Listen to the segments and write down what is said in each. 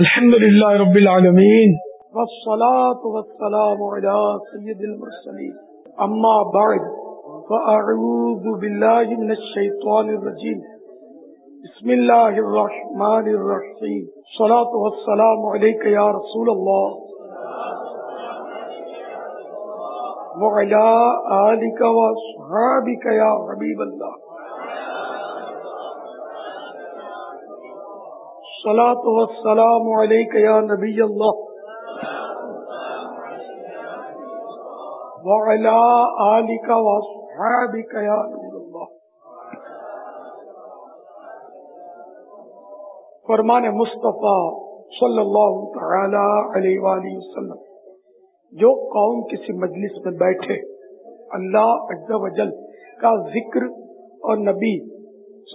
الحمد لله رب العالمين والصلاة والسلام على سيد المرسلين أما بعد فأعوذ بالله من الشيطان الرجيم بسم الله الرحمن الرحيم صلاة والسلام عليك يا رسول الله وعلى آلك وصحابك يا حبيب الله صلاة والسلام عليك يا نبي الله. وعلى آلك وصحابك يا نور الله. فرمان مصطفیٰ صلی اللہ تعالی علیہ وآلہ وسلم، جو قوم کسی مجلس میں بیٹھے، اللہ عز و جل کا ذکر اور نبی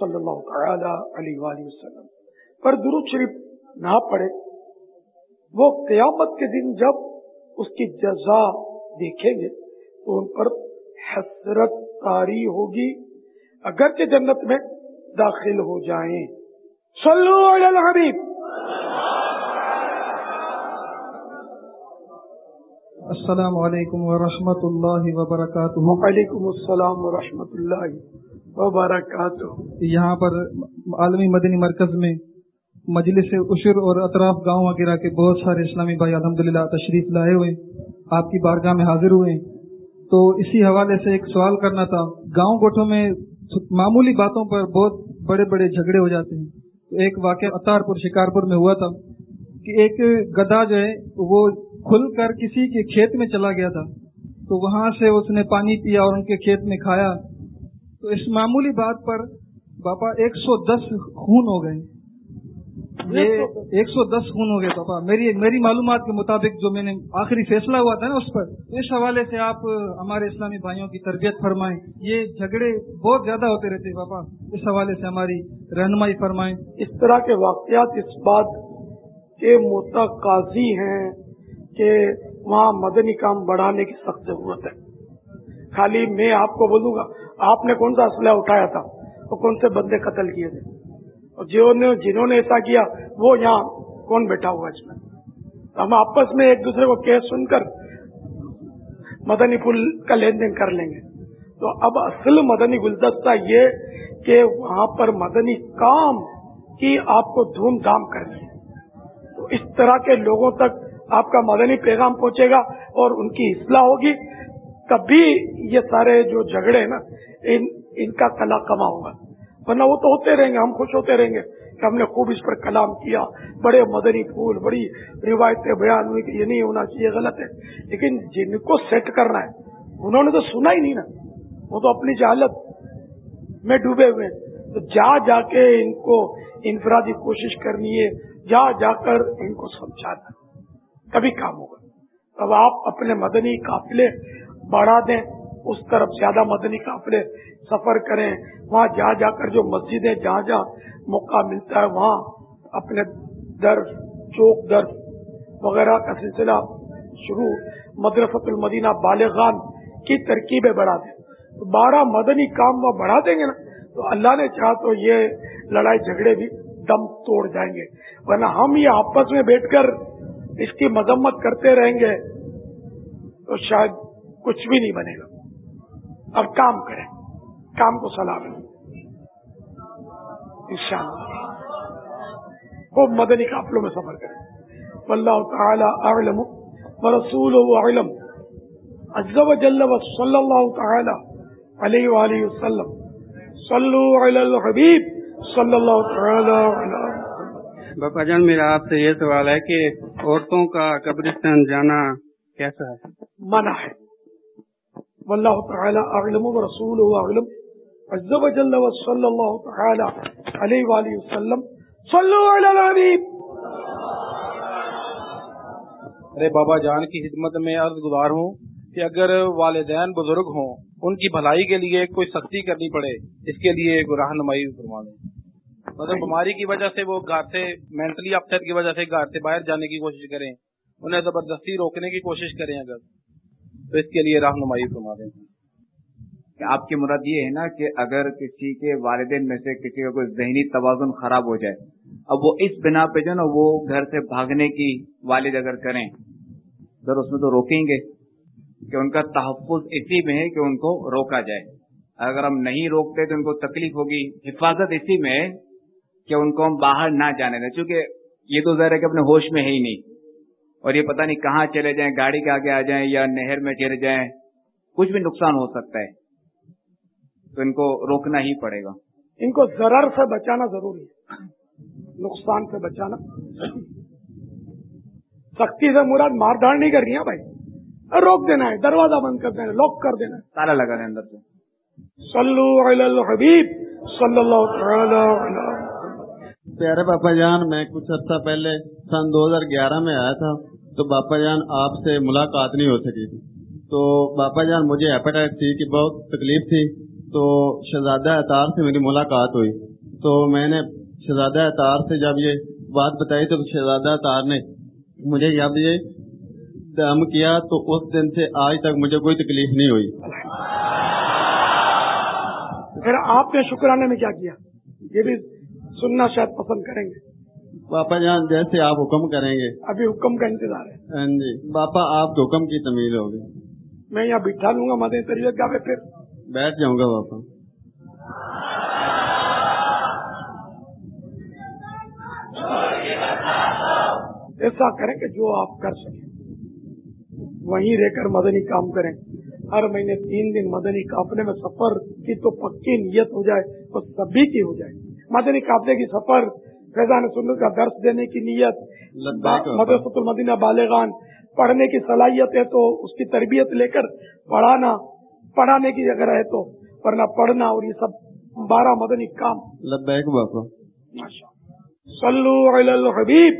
صلی اللہ تعالی علیہ وآلہ وسلم۔ پر درود شریف نہ پڑے وہ قیامت کے دن جب اس کی جزا دیکھیں گے تو ان پر حسرت تاری ہوگی۔ اگرچہ جنت میں داخل ہو جائیں۔ صلو علی الحبیب۔ السلام علیکم ورحمۃ اللہ وبرکاتہ۔ وعلیکم السلام ورحمۃ اللہ وبرکاتہ۔ یہاں پر عالمی مدنی مرکز میں مجلس عشر اور اطراف گاؤں وغیرہ کے بہت سارے اسلامی بھائی الحمدللہ تشریف لائے ہوئے، آپ کی بارگاہ میں حاضر ہوئے۔ تو اسی حوالے سے ایک سوال کرنا تھا، گاؤں گوٹھوں میں معمولی باتوں پر بہت بڑے بڑے جھگڑے ہو جاتے ہیں۔ تو ایک واقعہ اتار پور شکارپور میں ہوا تھا کہ ایک گدا جو ہے، وہ کھل کر کسی کے کھیت میں چلا گیا تھا۔ تو وہاں سے اس نے پانی پیا اور ان کے کھیت میں کھایا۔ تو اس معمولی بات پر باپا ایک سو دس خون ہو گئے۔ یہ ایک سو دس خون ہو گئے پاپا۔ میری میری معلومات کے مطابق جو میں نے آخری فیصلہ ہوا تھا نا اس پر، اس حوالے سے آپ ہمارے اسلامی بھائیوں کی تربیت فرمائیں۔ یہ جھگڑے بہت زیادہ ہوتے رہتے پاپا۔ اس حوالے سے ہماری رہنمائی فرمائیں۔ اس طرح کے واقعات اس بات کے متقاضی ہیں کہ وہاں مدنی کام بڑھانے کی سخت ضرورت ہے۔ خالی میں آپ کو بولوں گا، آپ نے کون سا اسلحہ اٹھایا تھا؟ وہ کون سے بندے قتل کیے تھے؟ اور جنہوں نے ایسا کیا، وہ یہاں کون بیٹھا ہوا اس میں؟ ہم آپس میں ایک دوسرے کو کیس سن کر مدنی پل کا لین دین کر لیں گے۔ تو اب اصل مدنی گلدستہ یہ کہ وہاں پر مدنی کام کی آپ کو دھوم دھام کرنی ہے۔ تو اس طرح کے لوگوں تک آپ کا مدنی پیغام پہنچے گا اور ان کی اصلاح ہوگی۔ تبھی یہ سارے جو جھگڑے ہیں نا، ان ان کا کلا کما ہوگا۔ ورنہ وہ تو ہوتے رہیں گے، ہم خوش ہوتے رہیں گے کہ ہم نے خوب اس پر کلام کیا۔ بڑے مدنی پھول، بڑی روایتیں بیان ہوئی کہ یہ نہیں ہونا چاہیے غلط ہے۔ لیکن جن کو سیٹ کرنا ہے، انہوں نے تو سنا ہی نہیں نا۔ وہ تو اپنی جہالت میں ڈوبے ہوئے تو جا جا کے ان کو انفرادی کوشش کرنی ہے، جا جا کر ان کو سمجھانا۔ کبھی کام ہوگا۔ اب آپ اپنے مدنی قافلے بڑھا دیں۔ اس طرف زیادہ مدنی قافلے سفر کریں، وہاں جا جا کر جو مسجدیں، جہاں جہاں موقع ملتا ہے، وہاں اپنے درس، چوک درس وغیرہ کا سلسلہ شروع مدرسۃ المدینہ بالغان کی ترکیبیں بڑھا دیں۔ تو بارہ مدنی کام وہ بڑھا دیں گے نا، تو اللہ نے چاہا تو یہ لڑائی جھگڑے بھی دم توڑ جائیں گے۔ ورنہ ہم یہ آپس میں بیٹھ کر اس کی مذمت کرتے رہیں گے تو شاید کچھ بھی نہیں بنے گا۔ اب کام کریں کام کو سلام خوب مدنی قافلوں میں سفر کریں۔ واللہ تعالی اعلم ورسول اعلم۔ عز و جل و صلی اللہ تعالی علیہ وآلہ وسلم۔ صلو علی الحبیب صلی اللہ تعالی علی باپا جان میرا آپ سے یہ سوال ہے کہ عورتوں کا قبرستان جانا کیسا ہے؟ منع ہے۔ واللہ تعالی اعلم ورسول اعلم عز و جل و صلی اللہ تعالی علیہ وآلہ وسلم. صلو علی الحبیب ارے بابا جان کی خدمت میں عرض گزار ہوں کہ اگر والدین بزرگ ہوں، ان کی بھلائی کے لیے کوئی سختی کرنی پڑے، اس کے لیے رہنمائی فرما دیں مطلب بیماری کی وجہ سے وہ گھر سے مینٹلی اپسٹ کی وجہ سے گھر سے باہر جانے کی کوشش کریں، انہیں زبردستی روکنے کی کوشش کریں اگر۔ تو اس کے لیے رہنمائی فرما دیں۔ کہ آپ کی مراد یہ ہے نا کہ اگر کسی کے والدین میں سے کسی کا کوئی ذہنی توازن خراب ہو جائے، اب وہ اس بنا پہ جو نا وہ گھر سے بھاگنے کی والد اگر کریں سر اس میں تو روکیں گے۔ کہ ان کا تحفظ اسی میں ہے کہ ان کو روکا جائے۔ اگر ہم نہیں روکتے تو ان کو تکلیف ہوگی۔ حفاظت اسی میں ہے کہ ان کو ہم باہر نہ جانے دیں۔ چونکہ یہ تو ظاہر ہے کہ اپنے ہوش میں ہے ہی نہیں۔ اور یہ پتہ نہیں کہاں چلے جائیں گاڑی کے آگے آ جائیں یا نہر میں چلے جائیں کچھ بھی نقصان ہو سکتا ہے۔ تو ان کو روکنا ہی پڑے گا۔ ان کو ضرر سے بچانا ضروری ہے۔ نقصان سے بچانا۔ سختی سے مراد مار دھاڑ نہیں کرنی ہے بھائی۔ روک دینا ہے دروازہ بند کر دینا ہے لاک کر دینا ہے۔ تالا لگا دیں اندر سے۔ صلو علی الحبیب صلی اللہ تعالی علی پیارے باپا جان میں کچھ عرصہ پہلے سن دو ہزار گیارہ میں آیا تھا۔ تو باپا جان آپ سے ملاقات نہیں ہو سکی تھی۔ تو باپا جان، مجھے ہیپاٹائٹ سی کی بہت تکلیف تھی۔ تو شہزادہ اطار سے میری ملاقات ہوئی۔ تو میں نے شہزادہ اطار سے جب یہ بات بتائی تو شہزادہ اطار نے مجھے جب یہ دم کیا تو اس دن سے آج تک مجھے کوئی تکلیف نہیں ہوئی۔ پھر آپ نے شکرانے میں کیا کیا؟ یہ بھی سننا شاید پسند کریں گے۔ باپا جان جیسے آپ حکم کریں گے۔ ابھی حکم کا انتظار ہے۔ ہاں جی۔ باپا آپ کے حکم کی تمیز ہوگی۔ میں یہاں بٹھا لوں گا مدنی تربیت کا پھر۔ بیٹھ جاؤں گا باپا۔ ایسا کریں کہ جو آپ کر سکیں۔ وہیں رہ کر مدنی کام کریں۔ ہر مہینے تین دن مدنی قافلے میں سفر کی تو پکی نیت ہو جائے اور سبھی کی ہو جائے۔ مدنی قافلے کی سفر فیضان سنت کا درس دینے کی نیت۔ مدرسۃ المدینہ بالغان پڑھنے کی صلاحیت ہے تو اس کی تربیت لے کر پڑھانا پڑھانے کی اگر ہے تو ورنہ پڑھنا اور یہ سب بارہ مدنی کام۔ لبیک باپا ماشاء صلو علی الحبیب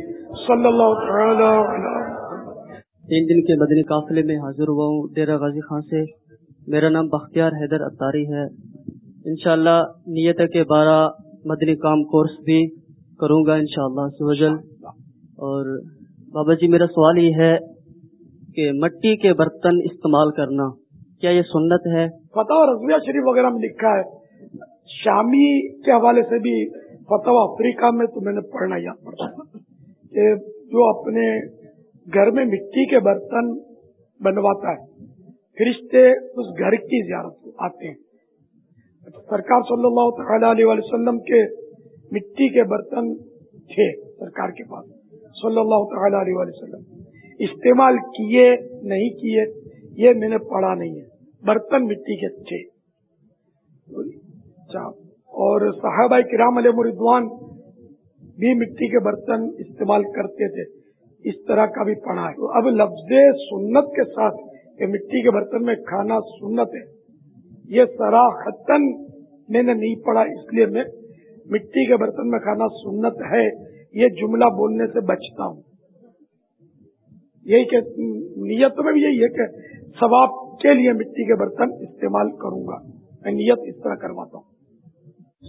صلی اللہ تعالی تین دن کے مدنی قافلے میں حاضر ہوا ہوں۔ ڈیرا غازی خان سے۔ میرا نام بختیار حیدر اتاری ہے۔ انشاءاللہ نیت ہے کہ بارہ مدنی کام کورس بھی کروں گا انشاءاللہ سوجل اور بابا جی میرا سوال یہ ہے کہ مٹی کے برتن استعمال کرنا کیا یہ سنت ہے؟ فتح رضویہ شریف وغیرہ میں لکھا ہے۔ شامی کے حوالے سے بھی فتح افریقہ میں تو میں نے پڑھنا یاد پڑتا کہ جو اپنے گھر میں مٹی کے برتن بنواتا ہے، فرشتے اس گھر کی زیارت کو آتے ہیں۔ سرکار صلی اللہ تعالی علیہ وسلم کے مٹی کے برتن تھے سرکار کے پاس۔ صلی اللہ تعالی علیہ وسلم۔ استعمال کیے، نہیں کیے، یہ میں نے پڑھا نہیں ہے۔ برتن مٹی کے تھے۔ اچھا، اور صحابہ کرام علیہ مردوان بھی مٹی کے برتن استعمال کرتے تھے۔ اس طرح کا بھی پڑھا ہے۔ اب لفظ سنت کے ساتھ کہ مٹی کے برتن میں کھانا سنت ہے، یہ سراختن میں نے نہیں پڑھا، اس لیے میں مٹی کے برتن میں کھانا سنت ہے، یہ جملہ بولنے سے بچتا ہوں۔ یہی کہ نیت میں بھی یہی ہے کہ ثواب کے لیے مٹی کے برتن استعمال کروں گا۔ میں نیت اس طرح کرواتا ہوں۔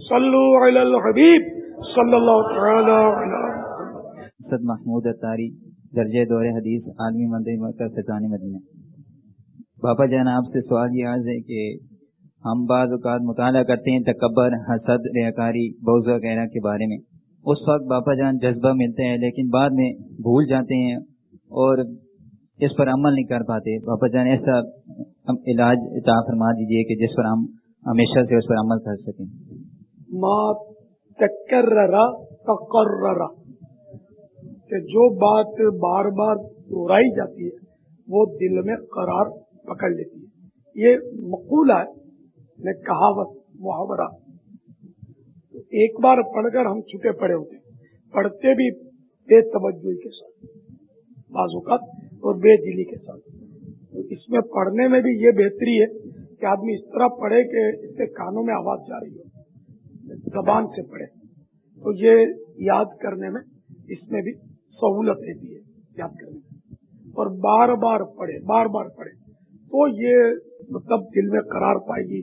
صلو علی الحبیب صلی اللہ تعالی علی محمود اتاری درجہ دور حدیث، عالمی مدنی مرکز فیضانی مدینہ۔ باپا جان، آپ سے سوال یہ عرض ہے کہ ہم بعض اوقات مطالعہ کرتے ہیں تکبر، حسد، ریاکاری بوز وغیرہ کے بارے میں۔ اس وقت باپا جان جذبہ ملتے ہیں لیکن بعد میں بھول جاتے ہیں اور اس پر عمل نہیں کر پاتے۔ باپا جان، ایسا علاج عطا فرما دیجیے کہ جس پر ہم ہمیشہ سے اس پر عمل کر سکیں۔ ما تکرر تقرر کہ جو بات بار بار دہرائی جاتی ہے، وہ دل میں قرار پکڑ لیتی ہے۔ یہ مقولہ ہے۔ نے کہاوت محاورہ۔ ایک بار پڑھ کر ہم چھٹے پڑے ہوتے پڑھتے بھی بے توجہ کے ساتھ، بعض اوقات اور بے دلی کے ساتھ۔ تو اس میں پڑھنے میں بھی یہ بہتری ہے کہ آدمی اس طرح پڑھے کہ اس کے کانوں میں آواز جا رہی ہو، زبان سے پڑھے۔ تو یہ یاد کرنے میں اس میں بھی سہولت رہتی ہے یاد کرنے میں۔ اور بار بار پڑھے، بار بار پڑھے تو یہ مطلب دل میں قرار پائے گی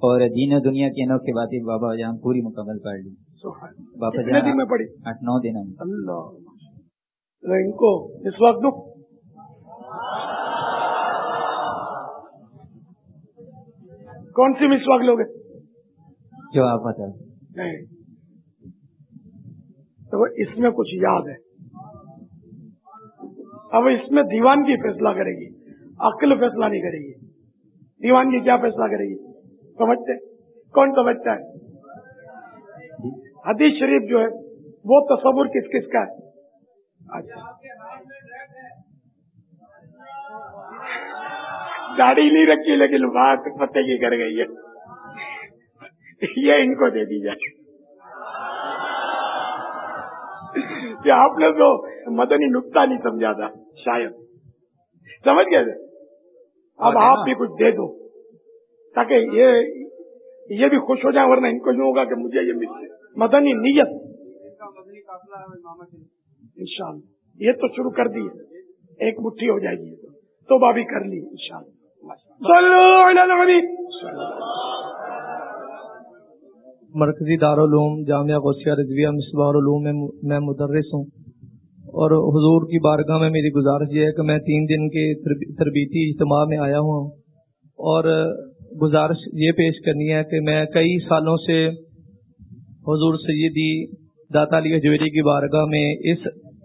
اور دین دنیا کی انوکھ انوکھی باتیں بابا جان پوری مکمل پڑھ لی۔ بابا جان میں پڑھی؟ آٹھ نو دن اللہ۔ ان کو اس وقت دکھ؟ کون سی مس وقت لوگ جو آپ بتا۔ تو اس میں کچھ یاد ہے۔ اب اس میں دیوان کی فیصلہ کرے گی۔ عقل فیصلہ نہیں کرے گی۔ دیوان کی کیا فیصلہ کرے گی؟ سمجھتے کون سمجھتا ہے؟ حدیث شریف جو ہے وہ تصور کس کس کا ہے؟ اچھا۔ داڑھی نہیں رکھی لیکن بات پتے کی کر گئی ہے۔ یہ ان کو دے دی جائے۔ کہ آپ نے تو مدنی نکتا نہیں سمجھا تھا شاید۔ سمجھ گئے اب آپ بھی کچھ دے دو۔ تاکہ یہ یہ بھی خوش ہو جائیں، ورنہ ان کو یوں ہوگا کہ مجھے یہ مل مدنی نیت۔ انشاءاللہ۔ یہ تو شروع کر دی ایک مٹھی ہو جائے گی۔ تو بابی کر لی، انشاءاللہ۔ مرکزی دارالعلوم، جامعہ غوثیہ رضویہ، مصباح العلوم میں میں مدرس ہوں۔ اور حضور کی بارگاہ میں میری گزارش یہ ہے کہ میں تین دن کے تربیتی اجتماع میں آیا ہوں۔ اور گزارش یہ پیش کرنی ہے کہ میں کئی سالوں سے حضور سیدی داتا علی جویری کی بارگاہ میں اس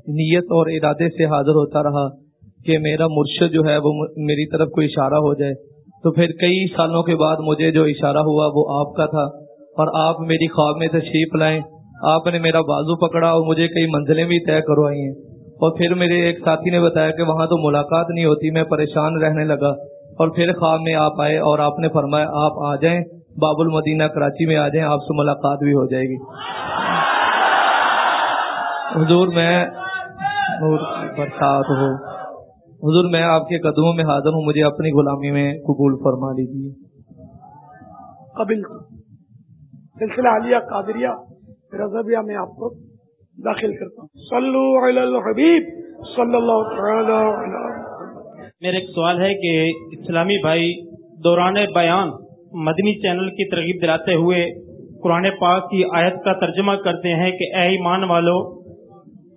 نیت اور ارادے سے حاضر ہوتا رہا کہ میرا مرشد جو ہے وہ میری طرف کوئی اشارہ ہو جائے۔ تو پھر کئی سالوں کے بعد مجھے جو اشارہ ہوا وہ آپ کا تھا اور آپ میری خواب میں تشریف لائیں۔ آپ نے میرا بازو پکڑا اور مجھے کئی منزلیں بھی طے کروائی ہیں۔ اور پھر میرے ایک ساتھی نے بتایا کہ وہاں تو ملاقات نہیں ہوتی، میں پریشان رہنے لگا۔ اور پھر خواب میں آپ آئے اور آپ نے فرمایا آپ آ جائیں باب المدینہ کراچی میں آ جائیں، آپ سے ملاقات بھی ہو جائے گی۔ حضور میں برسات ہو۔ حضور میں آپ کے قدموں میں حاضر ہوں، مجھے اپنی غلامی میں قبول فرما لیجیے قبل سلسلہ علیہ قادریہ رضبیہ میں آپ کو داخل کرتا ہوں۔ صلو علی الحبیب صلی اللہ تعالی علی میرا ایک سوال ہے کہ اسلامی بھائی دوران بیان مدنی چینل کی ترغیب دلاتے ہوئے قرآن پاک کی آیت کا ترجمہ کرتے ہیں کہ اے ایمان والو،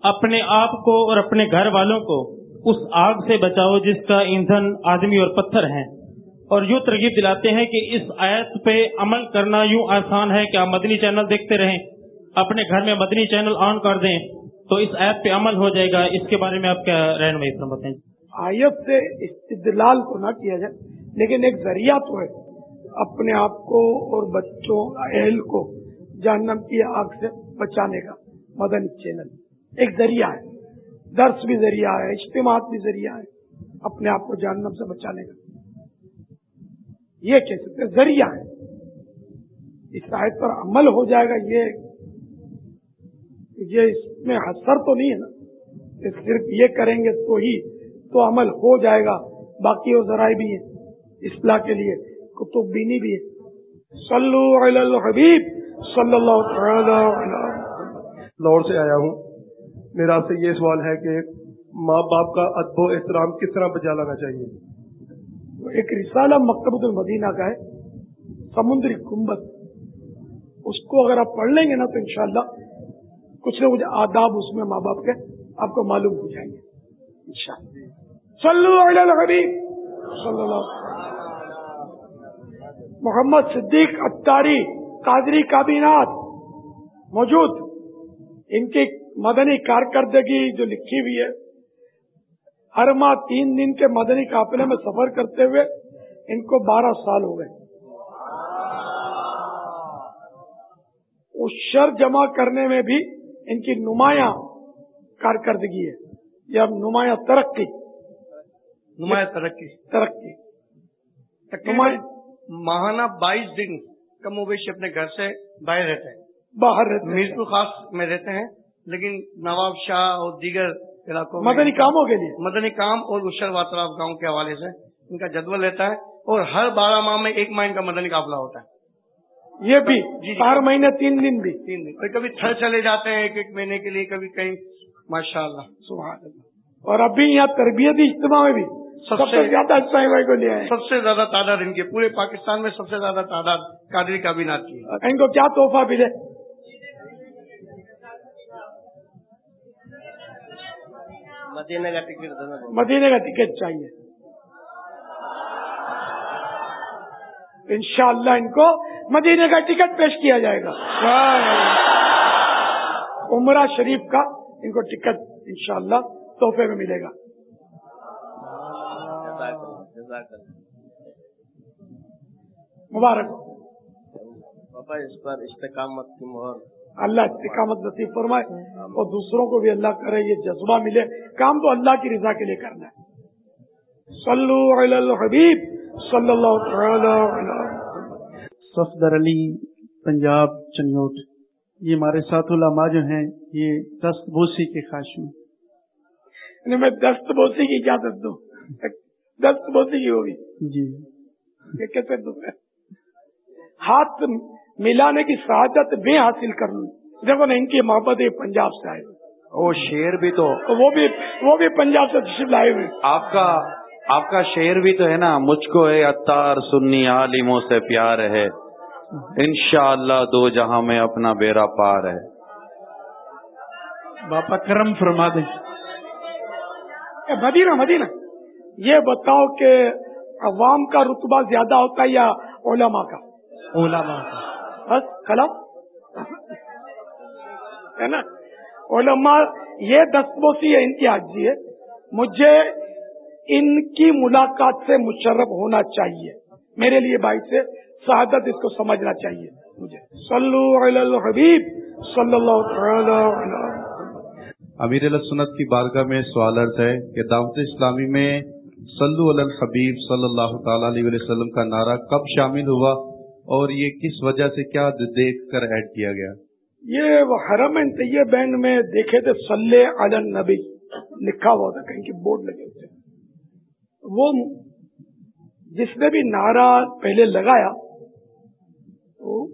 اپنے آپ کو اور اپنے گھر والوں کو اس آگ سے بچاؤ جس کا ایندھن آدمی اور پتھر ہیں۔ اور یوں ترغیب دلاتے ہیں کہ اس آیت پہ عمل کرنا یوں آسان ہے کہ آپ مدنی چینل دیکھتے رہیں، اپنے گھر میں مدنی چینل آن کر دیں تو اس ایپ پہ عمل ہو جائے گا۔ اس کے بارے میں آپ کیا رہنمائی فرماتے ہیں؟ آیت سے استدلال تو نہ کیا جائے، لیکن ایک ذریعہ تو ہے اپنے آپ کو اور بچوں، اہل کو جہنم کی آگ سے بچانے کا، مدن چینل۔ ایک ذریعہ ہے، درس بھی ذریعہ ہے اجتماع بھی ذریعہ ہے اپنے آپ کو جہنم سے بچانے کا۔ یہ کہہ سکتے ذریعہ ہے۔ اس آیت پر عمل ہو جائے گا یہ یہ اس میں حسر تو نہیں ہے نا صرف یہ کریں گے تو ہی تو عمل ہو جائے گا۔ باقی وہ ذرائع بھی ہیں۔ اصلاح کے لیے کتب بینی بھی ہے صلو علی الحبیب صلی اللہ تعالی لاہور سے آیا ہوں۔ میرا آپ سے یہ سوال ہے کہ ماں باپ کا ادب و احترام کس طرح بجا لانا چاہیے؟ ایک رسالہ مکتبۃ المدینہ کا ہے سمندری گنبد۔ اس کو اگر آپ پڑھ لیں گے نا تو انشاءاللہ کچھ نہ کچھ آداب اس میں ماں باپ کے آپ کو معلوم ہو جائیں گے۔ انشاءاللہ۔ صلو علی الحبیب. صلی اللہ محمد صدیق اتاری قادری کابینات موجود. ان کی مدنی کارکردگی جو لکھی ہوئی ہے، ہر ماہ تین دن کے مدنی قافلے میں سفر کرتے ہوئے ان کو بارہ سال ہو گئے۔ اس شر جمع کرنے میں بھی ان کی نمایاں کارکردگی ہے۔ یا نمایاں ترقی نمایاں ترقی ترقی۔ تقریباً ماہانہ بائیس دن کم و بیش اپنے گھر سے باہر رہتے ہیں۔ باہر میز خاص میں رہتے ہیں لیکن نواب شاہ اور دیگر علاقوں مدنی کاموں کے لیے۔ مدنی کام اور اشر واطراف گاؤں کے حوالے سے ان کا جدول رہتا ہے اور ہر بارہ ماہ میں ایک ماہ ان کا مدنی قافلہ ہوتا ہے۔ یہ بھی جی، جی۔ چار مہینے تین دن بھی۔ تین دن۔ اور کبھی تھر چلے جاتے ہیں ایک ایک مہینے کے لیے کبھی کہیں۔ ماشاء اللہ اللہ۔ اور ابھی یہاں تربیتی اجتماع میں بھی۔ سب سے زیادہ اچھا اسلائی بھائی کو دیا ہے۔ سب سے زیادہ تعداد ان کی پورے پاکستان میں سب سے زیادہ تعداد قادری کابینات کی ان کو کیا تحفہ ملے؟ مدینے کا ٹکٹ مدینے کا ٹکٹ چاہیے۔ انشاءاللہ ان کو مدینے کا ٹکٹ پیش کیا جائے گا۔ عمرہ شریف کا ان کو ٹکٹ انشاءاللہ تحفے میں ملے گا۔ جزاک اللہ مبارک۔ بابا اس پر استقامت کی مہر۔ اللہ استقامت نصیب فرمائے اور دوسروں کو بھی اللہ کرے یہ جذبہ ملے۔ کام تو اللہ کی رضا کے لیے کرنا ہے۔ صلو علی الحبیب صلی اللہ تعالی صفدر علی پنجاب چنوٹ یہ ہمارے ساتھ علماء جو ہیں یہ دست بوسی کے خواہش میں میں دست بوسی کی اجازت دوں۔ دست بہت ہی ہوگی۔ جی۔ کہتے ہیں ہاتھ ملانے کی سعادت میں حاصل کر لوں۔ دیکھو نا ان کی محبت پنجاب سے آئے۔ وہ شیر بھی تو وہ بھی وہ بھی پنجاب سے تشریف لائے ہوئے۔ آپ کا آپ کا شعر بھی تو ہے نا۔ مجھ کو ہے اتار سنی عالموں سے پیار ہے۔ انشاءاللہ دو جہاں میں اپنا بیڑا پار ہے۔ باپا کرم فرما دیں مدینہ مدینہ۔ یہ بتاؤ کہ عوام کا رتبہ زیادہ ہوتا ہے یا علماء کا؟ علماء کا۔ بس کلام؟ ہے نا؟ علماء یہ دستبوسی ہے ان کی جی حاضری ہے۔ مجھے ان کی ملاقات سے مشرف ہونا چاہیے۔ میرے لیے بھائی سے شہادت اس کو سمجھنا چاہیے۔ مجھے۔ صلو علی الحبیب صلی اللہ تعالی علیہ امیر السنت کی بارگاہ میں سوال ارد ہے کہ دعوت اسلامی میں صلو علی الحبیب صلی اللہ تعالی علیہ وسلم کا نعرہ کب شامل ہوا اور یہ کس وجہ سے کیا دیکھ کر ایڈ کیا گیا؟ یہ حرم طیبین میں دیکھے تھے صلی علی النبی، لکھا ہوا تھا، کہیں کہ بورڈ لگے ہوتے وہ جس نے بھی نعرہ پہلے لگایا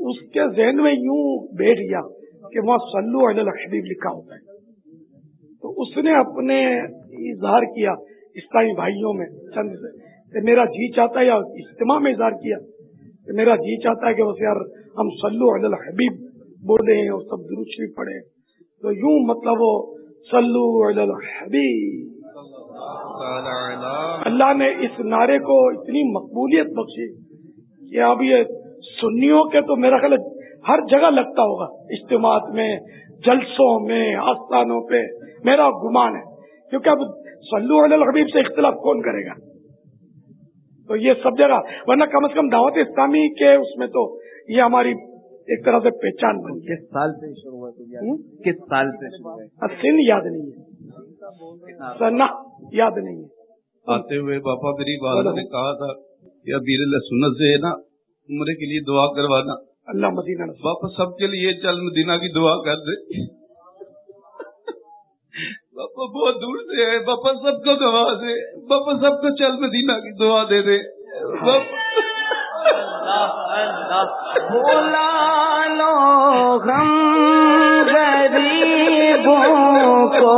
اس کے ذہن میں یوں بیٹھ گیا کہ وہاں سلو الحبیب لکھا ہوتا ہے۔ تو اس نے اپنے اظہار کیا اسلامی بھائیوں میں چند سے میرا جی چاہتا ہے یا اجتماع میں اظہار کیا، کہ میرا جی چاہتا ہے کہ بس یار ہم سلو علی الحبیب بولے اور سب دروش بھی پڑھے تو یوں مطلب وہ سلو علی الحبیب۔ اللہ نے اس نعرے کو اتنی مقبولیت بخشی کہ اب یہ سنیوں کے تو میرا خیال ہر جگہ لگتا ہوگا، اجتماعات میں، جلسوں میں، آستانوں پہ، میرا گمان ہے۔ کیونکہ اب سلو علی الحبیب سے اختلاف کون کرے گا؟ تو یہ سب جگہ ورنہ کم از کم دعوت اسلامی کے اس میں تو یہ ہماری ایک طرح سے پہچان بن کس سال سے شروع کس سال سے سن یاد نہیں ہے۔ سنا یاد نہیں ہے۔ آتے ہوئے باپا میری والدہ نے کہا تھا کہ ابیر سنت سے ہے نا عمرے کے لیے دعا کروانا۔ اللہ مدینہ باپا سب کے لیے چل مدینہ کی دعا کر دے۔ باپا بہت دور سے ہے باپا سب کو دعا دے۔ باپا سب کو چل مدینہ کی دعا دے دے۔ بولا لو ہم غریبوں کو،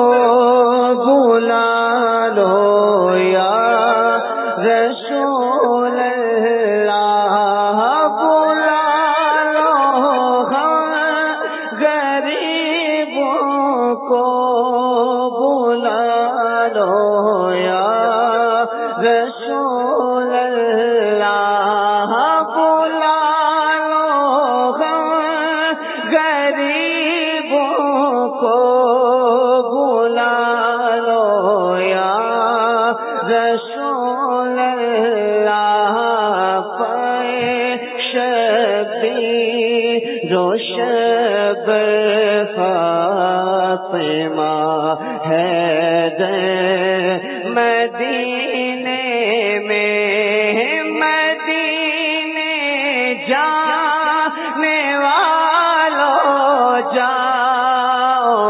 بولا لو یا رسول اللہ، بولا لو ہم غریبوں کو۔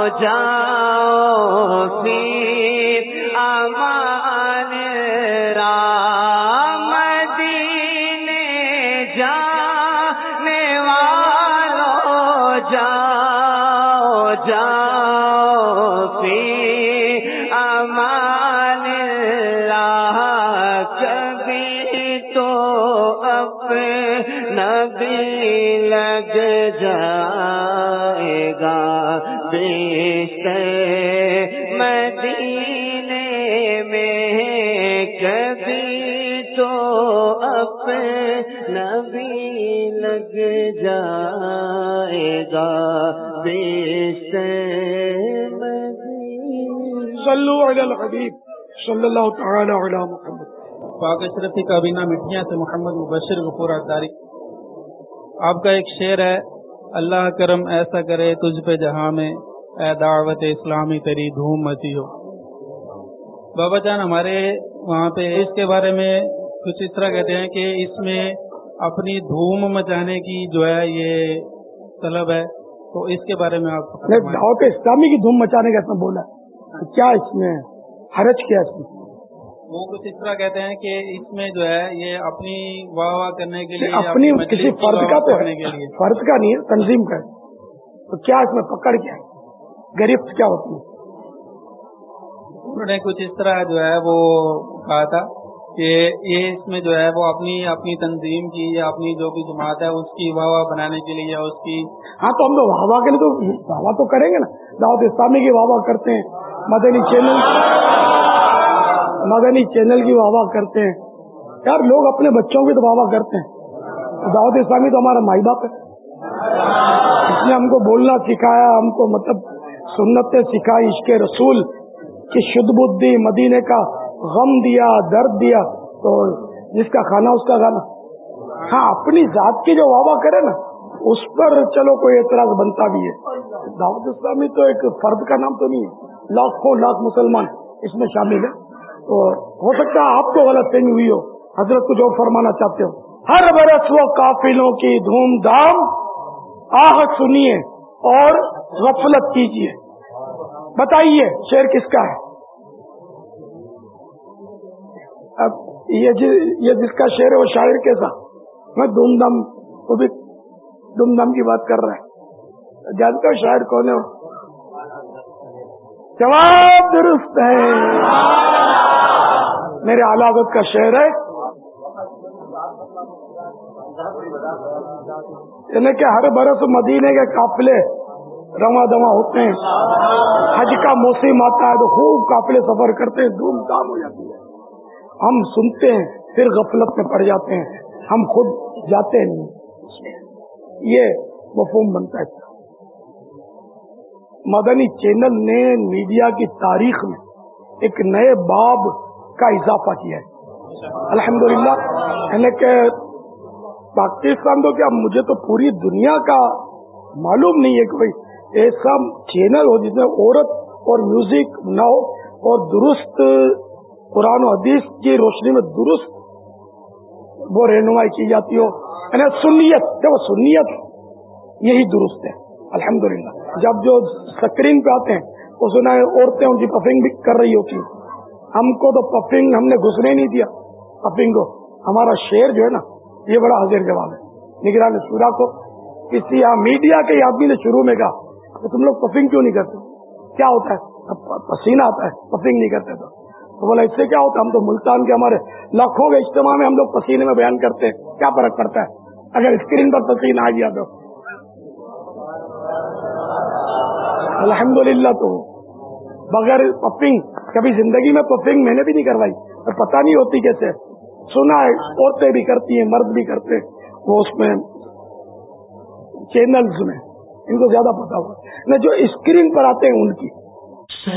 جاؤ پی جائے گا۔ صلو علی الحبیب صلی اللہ تعالی علی محمد۔ پاک اشرفی کابینہ مٹیاں سے محمد مبشر غفور اتاری آپ کا ایک شعر ہے اللہ کرم ایسا کرے تجھ پہ جہاں میں اے دعوت اسلامی تیری دھوم مچی ہو۔ بابا جان ہمارے وہاں پہ اس کے بارے میں کچھ اس طرح کہتے ہیں کہ اس میں اپنی دھوم مچانے کی جو ہے یہ طلب ہے تو اس کے بارے میں آپ دعوت اسلامی کی دھوم مچانے کا اس میں بولا۔ کیا اس میں حرج کیا اس میں؟ وہ کچھ اس طرح کہتے ہیں کہ اس میں جو ہے یہ اپنی واہ واہ کرنے کے لیے اپنی کسی فرد کا تو کرنے کے لیے۔ فرد کا نہیں ہے تنظیم کا تو کیا اس میں پکڑ کیا گرفت کیا ہوتی ہے؟ انہوں نے کچھ اس طرح جو ہے وہ کہا تھا۔ کہ یہ اس میں جو ہے وہ اپنی اپنی تنظیم کی، یا اپنی جو بھی جماعت ہے، اس کی واہ واہ بنانے کے لیے، یا اس کی ہاں تو ہم تو واہ واہ کے لیے تو واہ واہ تو کریں گے نا۔ دعوت اسلامی کی واہ واہ کرتے ہیں۔ مدنی چینل مدنی چینل کی واہ واہ کرتے ہیں۔ یار، لوگ اپنے بچوں کی تو واہ واہ کرتے ہیں۔ دعوت اسلامی تو ہمارا مائی باپ ہے۔ اس نے ہم کو بولنا سکھایا، ہم کو مطلب سنت سکھائی۔ عشق رسول کی شد بدھی مدینے کا غم دیا، درد دیا، تو جس کا کھانا اس کا کھانا۔ ہاں اپنی ذات کی جو واہ کرے نا، اس پر چلو کوئی اعتراض بنتا بھی ہے۔ دعوت اسلامی تو ایک فرد کا نام تو نہیں ہے، لاکھوں لاکھ مسلمان اس میں شامل ہے تو ہو سکتا ہے آپ کو غلط فہمی ہوئی ہو، حضرت کچھ اور فرمانا چاہتے ہو۔ ہر برس وہ قافلوں کی دھوم دھام، آہ سنیے اور غفلت کیجیے۔ بتائیے، شعر کس کا ہے؟ اب یہ جس کا شعر ہے وہ شاعر کیسا؟ میں دھوم دھام وہ بھی دھوم دھام کی بات کر رہا ہے۔ جانتے ہو شاعر کون ہے جواب درست ہے۔ میرے علاوت کا شعر ہے۔ یعنی کہ ہر برس مدینے کے قافلے رواں دواں ہوتے ہیں۔ حج کا موسم آتا ہے تو خوب قافلے سفر کرتے ہیں، دھوم دھام ہو جاتی ہے۔ ہم سنتے ہیں، پھر غفلت میں پڑ جاتے ہیں۔ ہم خود جاتے نہیں یہ مفہوم بنتا ہے۔ مدنی چینل نے میڈیا کی تاریخ میں ایک نئے باب کا اضافہ کیا ہے۔ الحمدللہ یعنی کہ پاکستان تو کیا مجھے تو پوری دنیا کا معلوم نہیں ہے کہ بھائی ایسا چینل ہو جس میں عورت اور میوزک نہ ہو اور درست قرآن و حدیث کی روشنی میں درست وہ رہنمائی کی جاتی ہو۔ یعنی سنیت جب سنیت یہی درست ہے۔ الحمدللہ۔ جب جو سکرین پہ آتے ہیں، وہ سنا ہے، عورتیں ان کی پفنگ بھی کر رہی ہوتی ہم کو تو پفنگ ہم نے گھسنے نہیں دیا۔ پفنگ کو ہمارا شیر جو ہے نا، یہ بڑا حاضر جواب ہے۔ نگران سورا کو، کسی یہاں میڈیا کے آدمی نے شروع میں کہا کہ تم لوگ پفنگ کیوں نہیں کرتے؟ کیا ہوتا ہے؟ پسینہ آتا ہے، پفنگ نہیں کرتے تو۔ تو بولا، اس سے کیا ہوتا ہے؟ ہم تو ملتان کے ہمارے لاکھوں کے اجتماع میں ہم لوگ پسینے میں بیان کرتے ہیں۔ کیا فرق پڑتا ہے؟ اگر اسکرین پر پسینہ آ گیا تو۔ الحمد للہ تو۔ بغیر پفنگ، کبھی زندگی میں پفنگ میں نے بھی نہیں کروائی۔ اور پتہ نہیں ہوتی کیسے۔ سنا ہے، عورتیں بھی کرتی ہیں، مرد بھی کرتے وہ اس میں چینلز میں، ان کو زیادہ پتا ہوا جو اسکرین پر آتے ہیں، ان کی۔